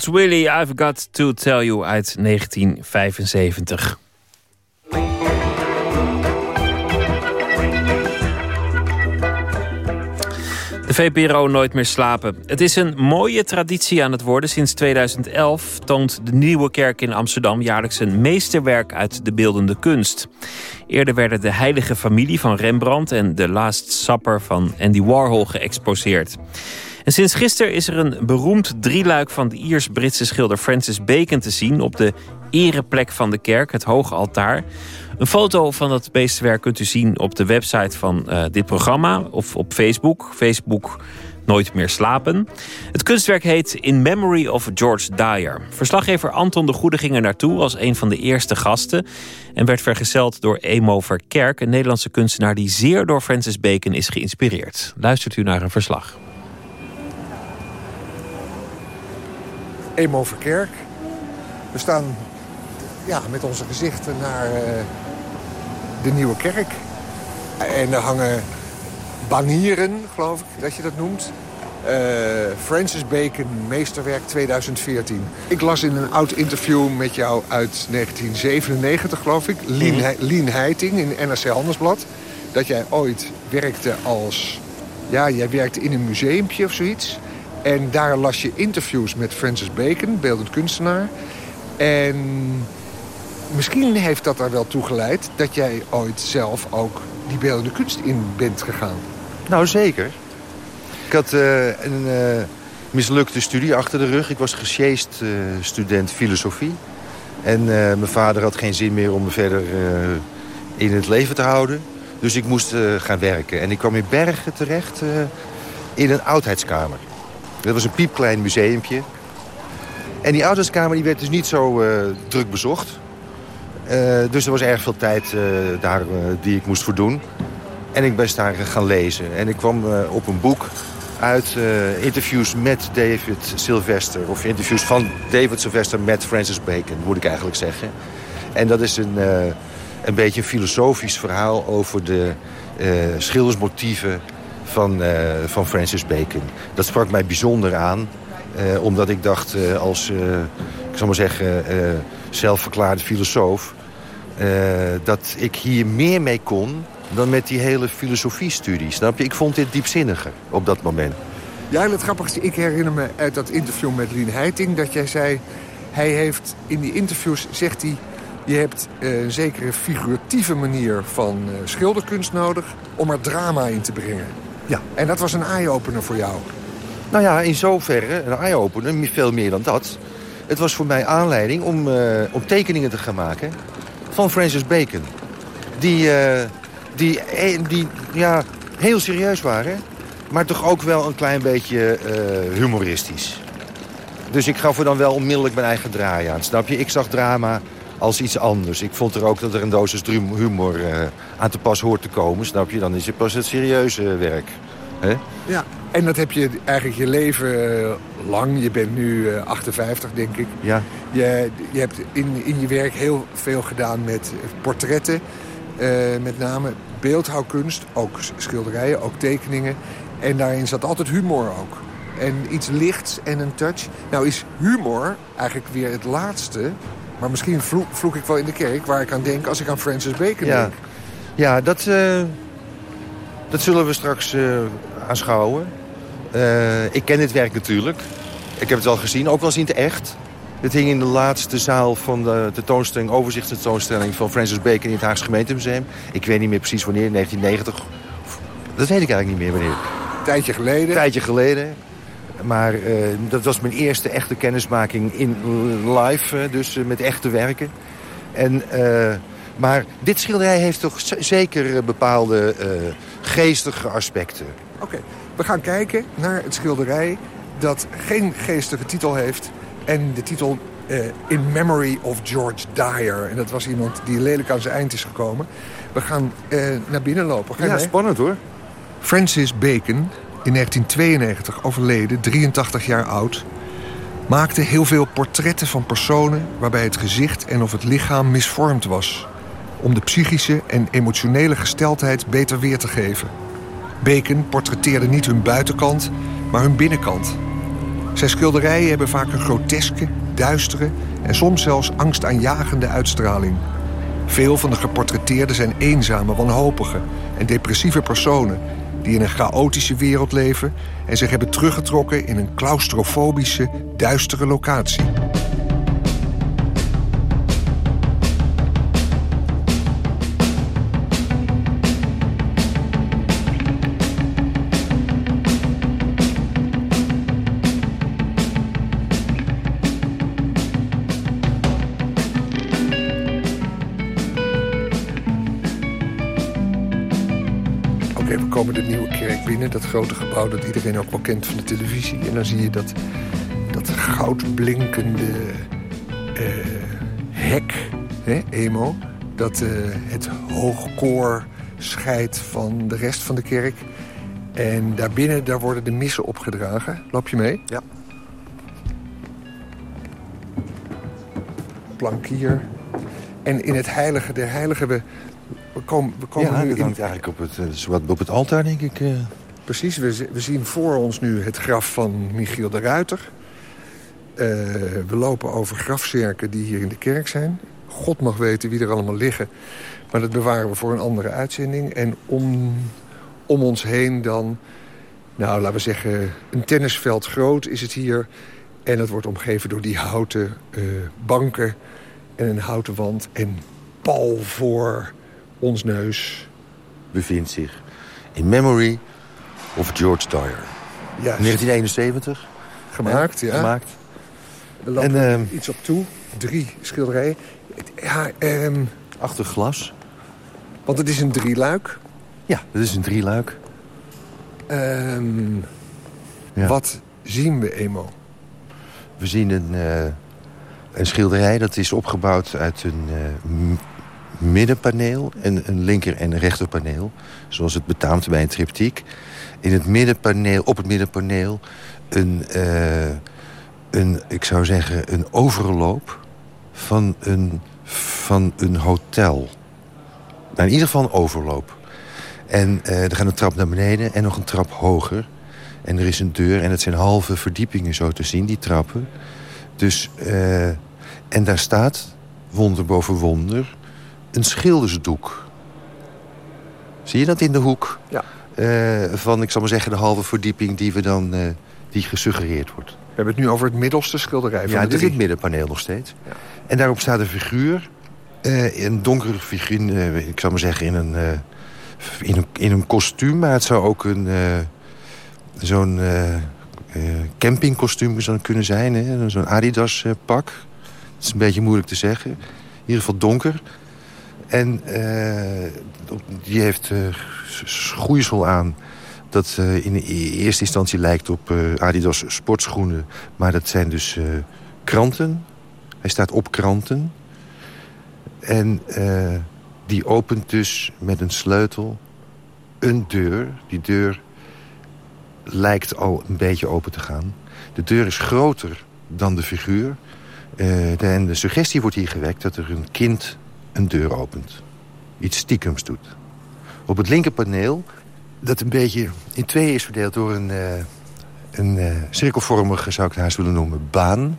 Willie, I've Got to Tell You uit 1975. De VPRO Nooit meer slapen. Het is een mooie traditie aan het worden. Sinds 2011 toont de Nieuwe Kerk in Amsterdam jaarlijks een meesterwerk uit de beeldende kunst. Eerder werden de heilige familie van Rembrandt... en The Last Supper van Andy Warhol geëxposeerd. En sinds gisteren is er een beroemd drieluik van de Iers-Britse schilder Francis Bacon te zien op de ereplek van de kerk, het hoge altaar. Een foto van dat beestenwerk kunt u zien op de website van uh, dit programma of op Facebook. Facebook Nooit meer slapen. Het kunstwerk heet In Memory of George Dyer. Verslaggever Anton de Goede ging er naartoe als een van de eerste gasten... en werd vergezeld door Emo Verkerk, een Nederlandse kunstenaar... die zeer door Francis Bacon is geïnspireerd. Luistert u naar een verslag. Emo Verkerk. We staan ja, met onze gezichten naar uh, de Nieuwe Kerk. En er hangen banieren, geloof ik dat je dat noemt. Uh, Francis Bacon, Meesterwerk 2014. Ik las in een oud interview met jou uit 1997, geloof ik... Lien, mm. Lien Heiting in NRC Handelsblad... dat jij ooit werkte als... Ja, jij werkte in een museumpje of zoiets... En daar las je interviews met Francis Bacon, beeldend kunstenaar. En misschien heeft dat er wel toe geleid... dat jij ooit zelf ook die beeldende kunst in bent gegaan. Nou, zeker. Ik had uh, een uh, mislukte studie achter de rug. Ik was gesjeest uh, student filosofie. En mijn vader had geen zin meer om me verder in het leven te houden. Dus ik moest gaan werken. En ik kwam in Bergen terecht in een oudheidskamer. Dat was een piepklein museumpje. En die oudheidskamer die werd dus niet zo druk bezocht. dus er was erg veel tijd daar die ik moest voldoen. En ik ben daar gaan lezen. En ik kwam op een boek uit interviews met David Sylvester. Of interviews van David Sylvester met Francis Bacon, moet ik eigenlijk zeggen. En dat is een, een beetje een filosofisch verhaal over de schildersmotieven van, van Francis Bacon. Dat sprak mij bijzonder aan. omdat ik dacht als, ik zal maar zeggen, zelfverklaarde filosoof... dat ik hier meer mee kon dan met die hele filosofie-studie. Snap je? Ik vond dit diepzinniger op dat moment. Ja, het grappigste, ik herinner me uit dat interview met Lien Heiting... dat jij zei, hij heeft in die interviews, zegt hij... je hebt een zekere figuratieve manier van schilderkunst nodig... om er drama in te brengen. Ja. En dat was een eye-opener voor jou. Nou ja, in zoverre een eye-opener, veel meer dan dat. Het was voor mij aanleiding om, uh, om tekeningen te gaan maken van Francis Bacon. Die... Uh, die, eh, die ja, heel serieus waren. Maar toch ook wel een klein beetje uh, humoristisch. Dus ik gaf er dan wel onmiddellijk mijn eigen draai aan. Snap je? Ik zag drama als iets anders. Ik vond er ook dat er een dosis humor uh, aan te pas hoort te komen. Snap je? Dan is het pas het serieuze werk. He? Ja, en dat heb je eigenlijk je leven lang. Je bent nu 58, denk ik. Ja. Je, je hebt in, in je werk heel veel gedaan met portretten. Met name beeldhouwkunst, ook schilderijen, ook tekeningen. En daarin zat altijd humor ook. En iets lichts en een touch. Nou is humor eigenlijk weer het laatste... maar misschien vloek, vloek ik wel in de kerk... waar ik aan denk als ik aan Francis Bacon ja. denk. Ja, dat, uh, dat zullen we straks uh, aanschouwen. ik ken dit werk natuurlijk. Ik heb het al gezien, ook wel eens in het echt. Het hing in de laatste zaal van de tentoonstelling, overzichtstentoonstelling van Francis Bacon in het Haagse Gemeentemuseum. Ik weet niet meer precies wanneer, 1990. Dat weet ik eigenlijk niet meer wanneer. Tijdje geleden? Tijdje geleden. Maar uh, dat was mijn eerste echte kennismaking in live, uh, dus uh, met echte werken. En, maar dit schilderij heeft toch zeker bepaalde geestige aspecten. Oké, we gaan kijken naar het schilderij dat geen geestige titel heeft... En de titel uh, In Memory of George Dyer. En dat was iemand die lelijk aan zijn eind is gekomen. We gaan uh, naar binnen lopen. Ga ja, mee? spannend hoor. Francis Bacon, in 1992 overleden, 83 jaar oud... maakte heel veel portretten van personen... waarbij het gezicht en of het lichaam misvormd was... om de psychische en emotionele gesteldheid beter weer te geven. Bacon portretteerde niet hun buitenkant, maar hun binnenkant... Zijn schilderijen hebben vaak een groteske, duistere en soms zelfs angstaanjagende uitstraling. Veel van de geportretteerden zijn eenzame, wanhopige en depressieve personen die in een chaotische wereld leven en zich hebben teruggetrokken in een claustrofobische, duistere locatie. Binnen. Dat grote gebouw dat iedereen ook wel kent van de televisie. En dan zie je dat, dat goudblinkende eh, hek, hè, emo... dat eh, het hoogkoor scheidt van de rest van de kerk. En daarbinnen daar worden de missen opgedragen. Loop je mee? Ja. Plankier. En in het heilige der heiligen... We, we komen, we komen ja, nu dat in, eigenlijk op het, eh, op het altaar, denk ik. eh. Precies, we, zi- we zien voor ons nu het graf van Michiel de Ruiter. Eh, we lopen over grafzerken die hier in de kerk zijn. God mag weten wie er allemaal liggen. Maar dat bewaren we voor een andere uitzending. En om, om ons heen dan, nou laten we zeggen, een tennisveld groot is het hier. En het wordt omgeven door die houten banken en een houten wand. En pal voor ons neus bevindt zich in memory of George Dyer. Juist. 1971. Gemaakt, ja. Gemaakt. We lopen En, ehm, iets op toe. Drie schilderijen. Ja, ehm, Achter glas. Want het is een drieluik. Ja, dat is een drieluik. Ehm, Ja. Wat zien we, Emo? We zien een, eh, een schilderij dat is opgebouwd uit een eh, middenpaneel... en een linker- en rechterpaneel. Zoals het betaamt bij een triptiek. In het middenpaneel, op het middenpaneel een, eh, een, ik zou zeggen, een overloop van een, van een hotel. Nou, in ieder geval een overloop. En eh, er gaat een trap naar beneden en nog een trap hoger. En er is een deur en het zijn halve verdiepingen zo te zien, die trappen. Dus, eh, en daar staat, wonder boven wonder, een schildersdoek. Zie je dat in de hoek? Ja. Eh, van, ik zal maar zeggen, de halve verdieping die, we dan, eh, die gesuggereerd wordt. We hebben het nu over het middelste schilderij van Ja, de dit is het middenpaneel nog steeds. En daarop staat een figuur. eh, een donkere figuur, ik zal maar zeggen, in een, in een, in een kostuum. Maar het zou ook een, zo'n campingkostuum zou kunnen zijn. Zo'n Adidas eh, pak. Dat is een beetje moeilijk te zeggen. In ieder geval donker. En eh, die heeft eh, schoeisel aan. Dat eh, in e- eerste instantie lijkt op Adidas sportschoenen. Maar dat zijn dus kranten. Hij staat op kranten. En die opent dus met een sleutel een deur. Die deur lijkt al een beetje open te gaan. De deur is groter dan de figuur. En de suggestie wordt hier gewekt dat er een kind een deur opent. Iets stiekems doet. Op het linkerpaneel, dat een beetje in twee is verdeeld door een, eh, een eh, cirkelvormige, zou ik het haast willen noemen, baan.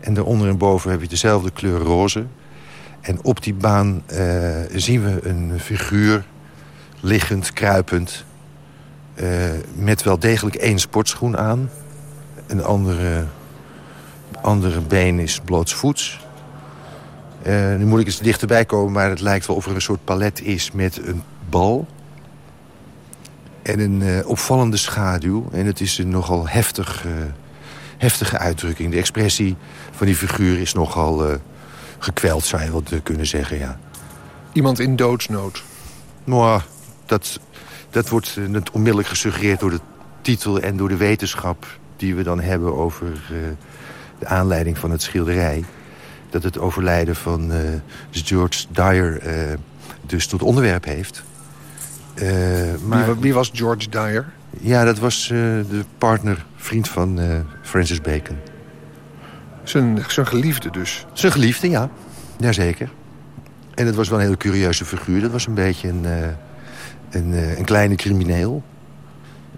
En daaronder en boven heb je dezelfde kleur roze. En op die baan eh, zien we een figuur liggend, kruipend... met wel degelijk één sportschoen aan. Een andere, andere been is blootsvoets. Eh, nu moet ik eens dichterbij komen, maar het lijkt wel of er een soort palet is met een bal. En een eh, opvallende schaduw. En het is een nogal heftig, eh, heftige uitdrukking. De expressie van die figuur is nogal gekweld, zou je wel kunnen zeggen, ja. Iemand in doodsnood. Nou, dat, dat wordt net onmiddellijk gesuggereerd door de titel en door de wetenschap die we dan hebben over de aanleiding van het schilderij. Dat het overlijden van eh, George Dyer eh, dus tot onderwerp heeft. Eh, maar, Wie, wie was George Dyer? Ja, dat was de partner, vriend van Francis Bacon. Zijn, zijn geliefde dus. Zijn geliefde, ja. Jazeker. En het was wel een hele curieuze figuur. Dat was een beetje een, een, een kleine crimineel.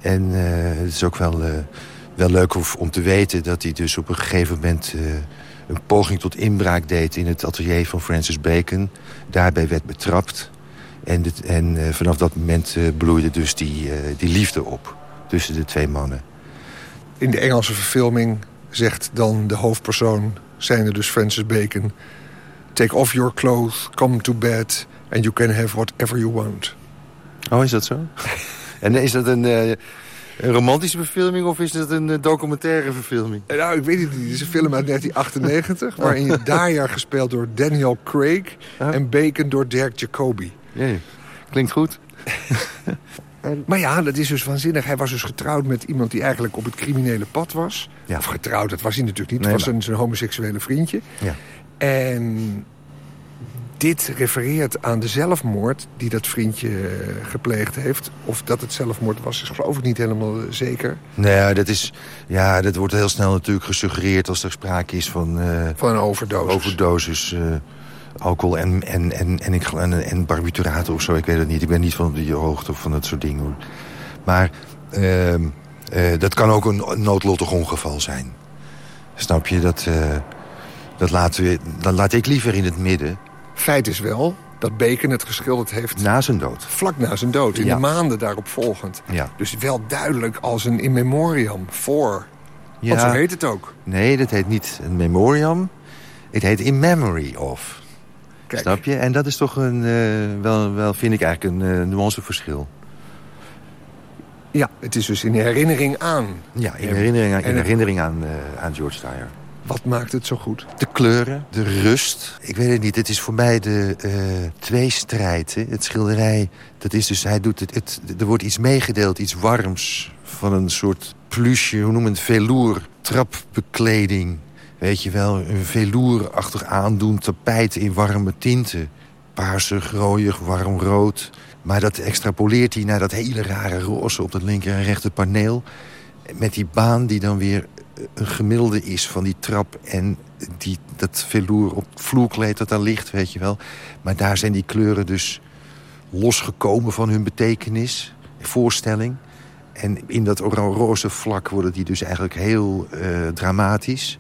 En het is ook wel, wel leuk of- om te weten dat hij dus op een gegeven moment... een poging tot inbraak deed in het atelier van Francis Bacon. Daarbij werd betrapt. En, dit, en eh, vanaf dat moment eh, bloeide dus die, eh, die liefde op tussen de twee mannen. In de Engelse verfilming zegt dan de hoofdpersoon... zijnde dus Francis Bacon... Take off your clothes, come to bed... and you can have whatever you want. Oh, is dat zo? en is dat een, eh, een romantische verfilming of is dat een eh, documentaire verfilming? Eh, Nou, ik weet het niet. Het is een film uit 1998... waarin je Dyer gespeeld door Daniel Craig... en Bacon door Dirk Jacobi. Jee, klinkt goed. Maar ja, dat is dus waanzinnig. Hij was dus getrouwd met iemand die eigenlijk op het criminele pad was. Of getrouwd, dat was hij natuurlijk niet. Nee, het was een, zijn homoseksuele vriendje. Ja. En dit refereert aan de zelfmoord die dat vriendje eh, gepleegd heeft. Of dat het zelfmoord was, is geloof ik niet helemaal eh, zeker. Nee, dat, is, ja, dat wordt heel snel natuurlijk gesuggereerd als er sprake is van... eh, van een overdosis. Overdosis, alcohol en, en, en, en, ik, en, en barbituraten of zo. Ik weet het niet. Ik ben niet van die hoogte of van dat soort dingen. Maar ehm, eh, dat kan ook een noodlottig ongeval zijn. Snap je? Dat, dat, laten we, dat laat ik liever in het midden. Feit is wel dat Bacon het geschilderd heeft... Na zijn dood. Vlak na zijn dood, in Ja. de maanden daarop volgend. Ja. Dus wel duidelijk als een in memoriam voor. Want zo heet het ook. Nee, dat heet niet een memoriam. Het heet in memory of. Snap je? En dat is toch een, eh, wel, wel vind ik eigenlijk een eh, nuanceverschil. Ja, het is dus in herinnering aan. Ja, in herinnering aan, in herinnering aan, eh, aan George Dyer. Wat maakt het zo goed? De kleuren, de rust. Ik weet het niet, het is voor mij de eh tweestrijd. Hè? Het schilderij, dat is dus, hij doet het, het, er wordt iets meegedeeld, iets warms. Van een soort pluche, hoe noem het, velour, trapbekleding. Weet je wel, een velourachtig aandoen, tapijt in warme tinten. Paarsig, rooiig, warm rood. Maar dat extrapoleert hij naar dat hele rare roze op dat linker en rechter paneel. Met die baan die dan weer een gemiddelde is van die trap en die, dat velour op vloerkleed dat daar ligt, weet je wel. Maar daar zijn die kleuren dus losgekomen van hun betekenis, voorstelling. En in dat oro- roze vlak worden die dus eigenlijk heel eh, dramatisch.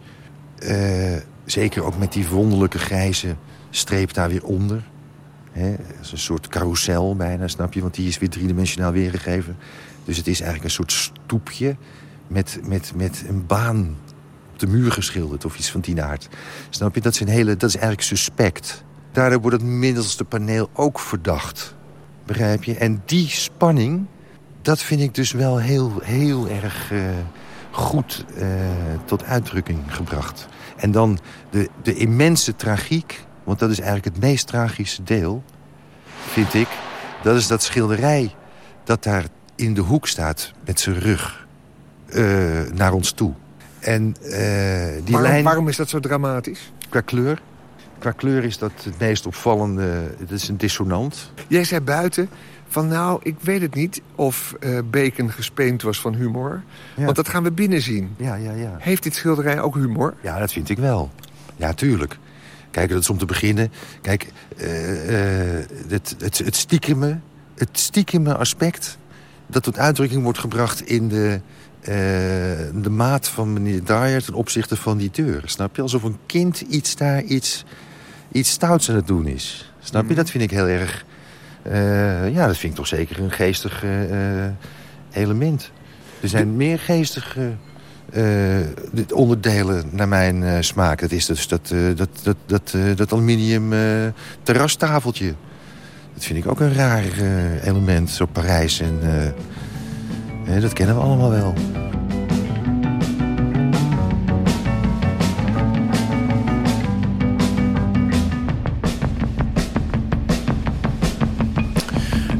Eh, zeker ook met die wonderlijke grijze streep daar weer onder. Hè, dat is een soort carousel bijna, snap je? Want die is weer driedimensionaal weergegeven. Dus het is eigenlijk een soort stoepje met, met, met een baan op de muur geschilderd of iets van die aard. Snap je? Dat is, een hele, dat is eigenlijk suspect. Daardoor wordt het middelste paneel ook verdacht. Begrijp je? En die spanning, dat vind ik dus wel heel, heel erg eh, goed eh, tot uitdrukking gebracht. En dan de, de immense tragiek, want dat is eigenlijk het meest tragische deel, vind ik. Dat is dat schilderij dat daar in de hoek staat met zijn rug eh, naar ons toe. En eh, die waarom, lijn... waarom is dat zo dramatisch? Qua kleur? Qua kleur is dat het meest opvallende. Het is een dissonant. Jij zei buiten van nou, ik weet het niet of eh, Bacon gespeend was van humor. Ja. Want dat gaan we binnen zien. Ja, ja, ja. Heeft dit schilderij ook humor? Ja, dat vind ik wel. Ja, tuurlijk. Kijk, dat is om te beginnen. Kijk, het, het, het, stiekeme, het stiekeme aspect... dat tot uitdrukking wordt gebracht in de, eh, de maat van meneer Dyer... ten opzichte van die deur. Snap je? Alsof een kind iets daar iets, iets stouts aan het doen is. Snap je? Dat vind ik heel erg... eh, ja, dat vind ik toch zeker een geestig eh, element. Er zijn meer geestige de onderdelen naar mijn smaak. Dat is dus dat, dat, dat, dat, dat aluminium terrastafeltje. Dat vind ik ook een raar element, zo Parijs. En, dat kennen we allemaal wel.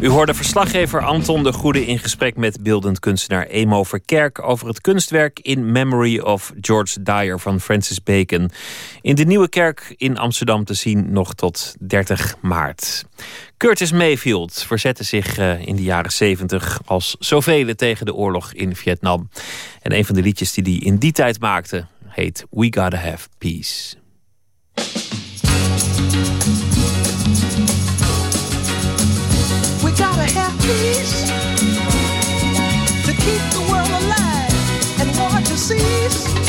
U hoorde verslaggever Anton de Goede in gesprek met beeldend kunstenaar Emo Verkerk over het kunstwerk In Memory of George Dyer van Francis Bacon. In de Nieuwe Kerk in Amsterdam te zien nog tot 30 maart. Curtis Mayfield verzette zich eh, in de jaren 70 als zoveel tegen de oorlog in Vietnam. En een van de liedjes die hij in die tijd maakte heet We Gotta Have Peace. Cease.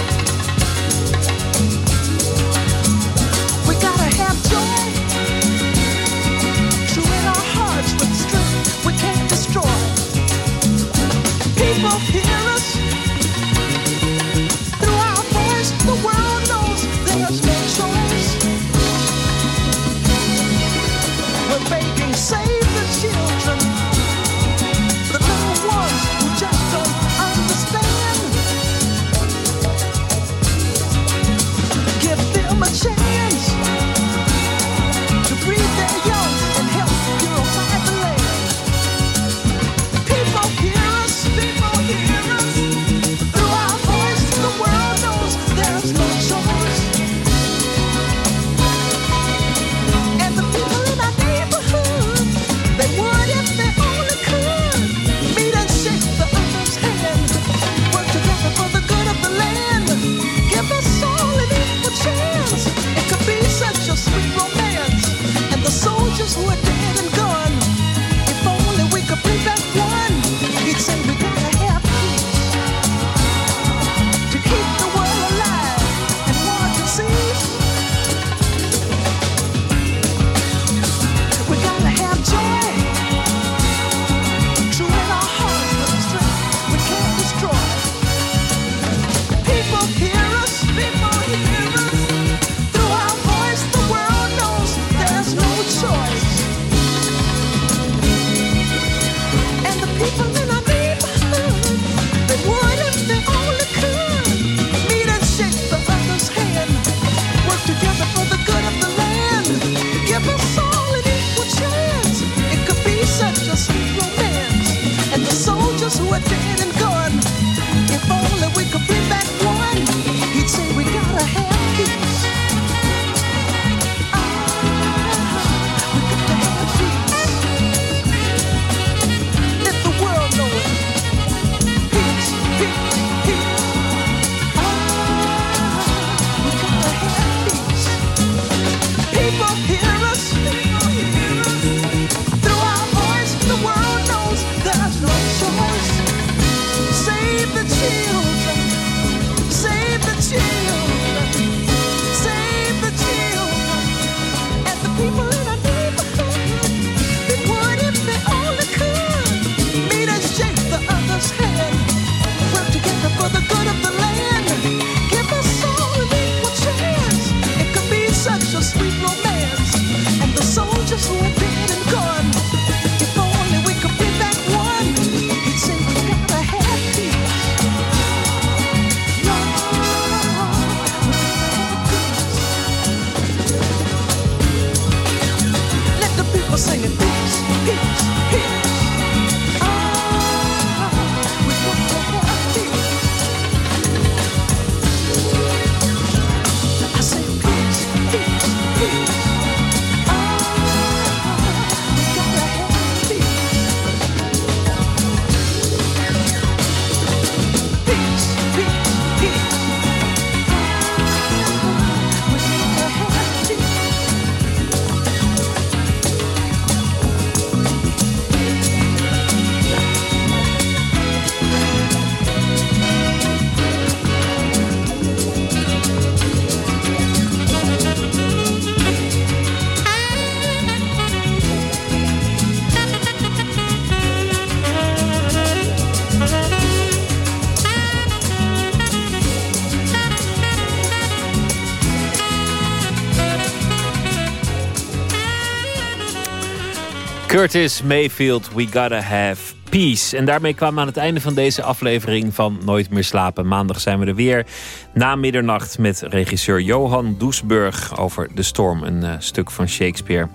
Curtis Mayfield, We Gotta Have Peace. En daarmee kwamen we aan het einde van deze aflevering van Nooit meer slapen. Maandag zijn we er weer na middernacht met regisseur Johan Doesburg over De Storm, een eh, stuk van Shakespeare.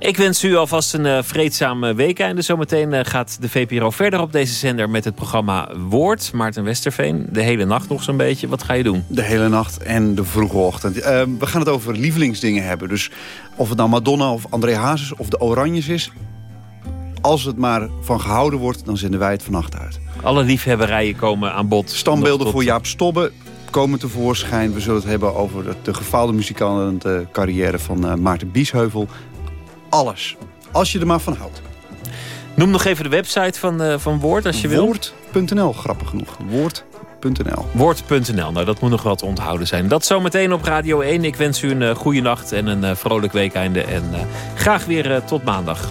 Ik wens u alvast een uh, vreedzaam weekende. Zometeen uh, gaat de VPRO verder op deze zender met het programma Woord. Maarten Westerveen, de hele nacht nog zo'n beetje. Wat ga je doen? De hele nacht en de vroege ochtend. we gaan het over lievelingsdingen hebben. Dus of het nou Madonna of André Hazes of de Oranjes is. Als het maar van gehouden wordt, dan zenden wij het vannacht uit. Alle liefhebberijen komen aan bod. Standbeelden tot... voor Jaap Stobbe komen tevoorschijn. We zullen het hebben over de gefaalde muzikale carrière van Maarten Biesheuvel alles. Als je er maar van houdt. Noem nog even de website van, uh, van Woord als je wil. Woord.nl, grappig genoeg. Woord.nl. Woord.nl, nou dat moet nog te onthouden zijn. Dat zometeen op Radio 1. Ik wens u een uh, goede nacht en een uh, vrolijk weekeinde. En graag weer tot maandag.